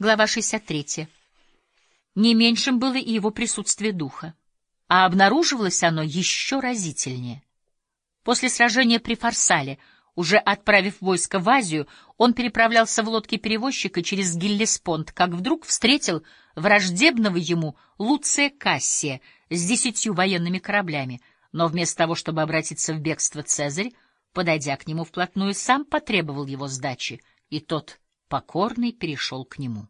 Глава 63. Не меньшим было и его присутствие духа, а обнаруживалось оно еще разительнее. После сражения при Фарсале, уже отправив войско в Азию, он переправлялся в лодке перевозчика через Гиллеспонд, как вдруг встретил враждебного ему Луция Кассия с десятью военными кораблями, но вместо того, чтобы обратиться в бегство Цезарь, подойдя к нему вплотную, сам потребовал его сдачи, и тот, покорный, перешел к нему.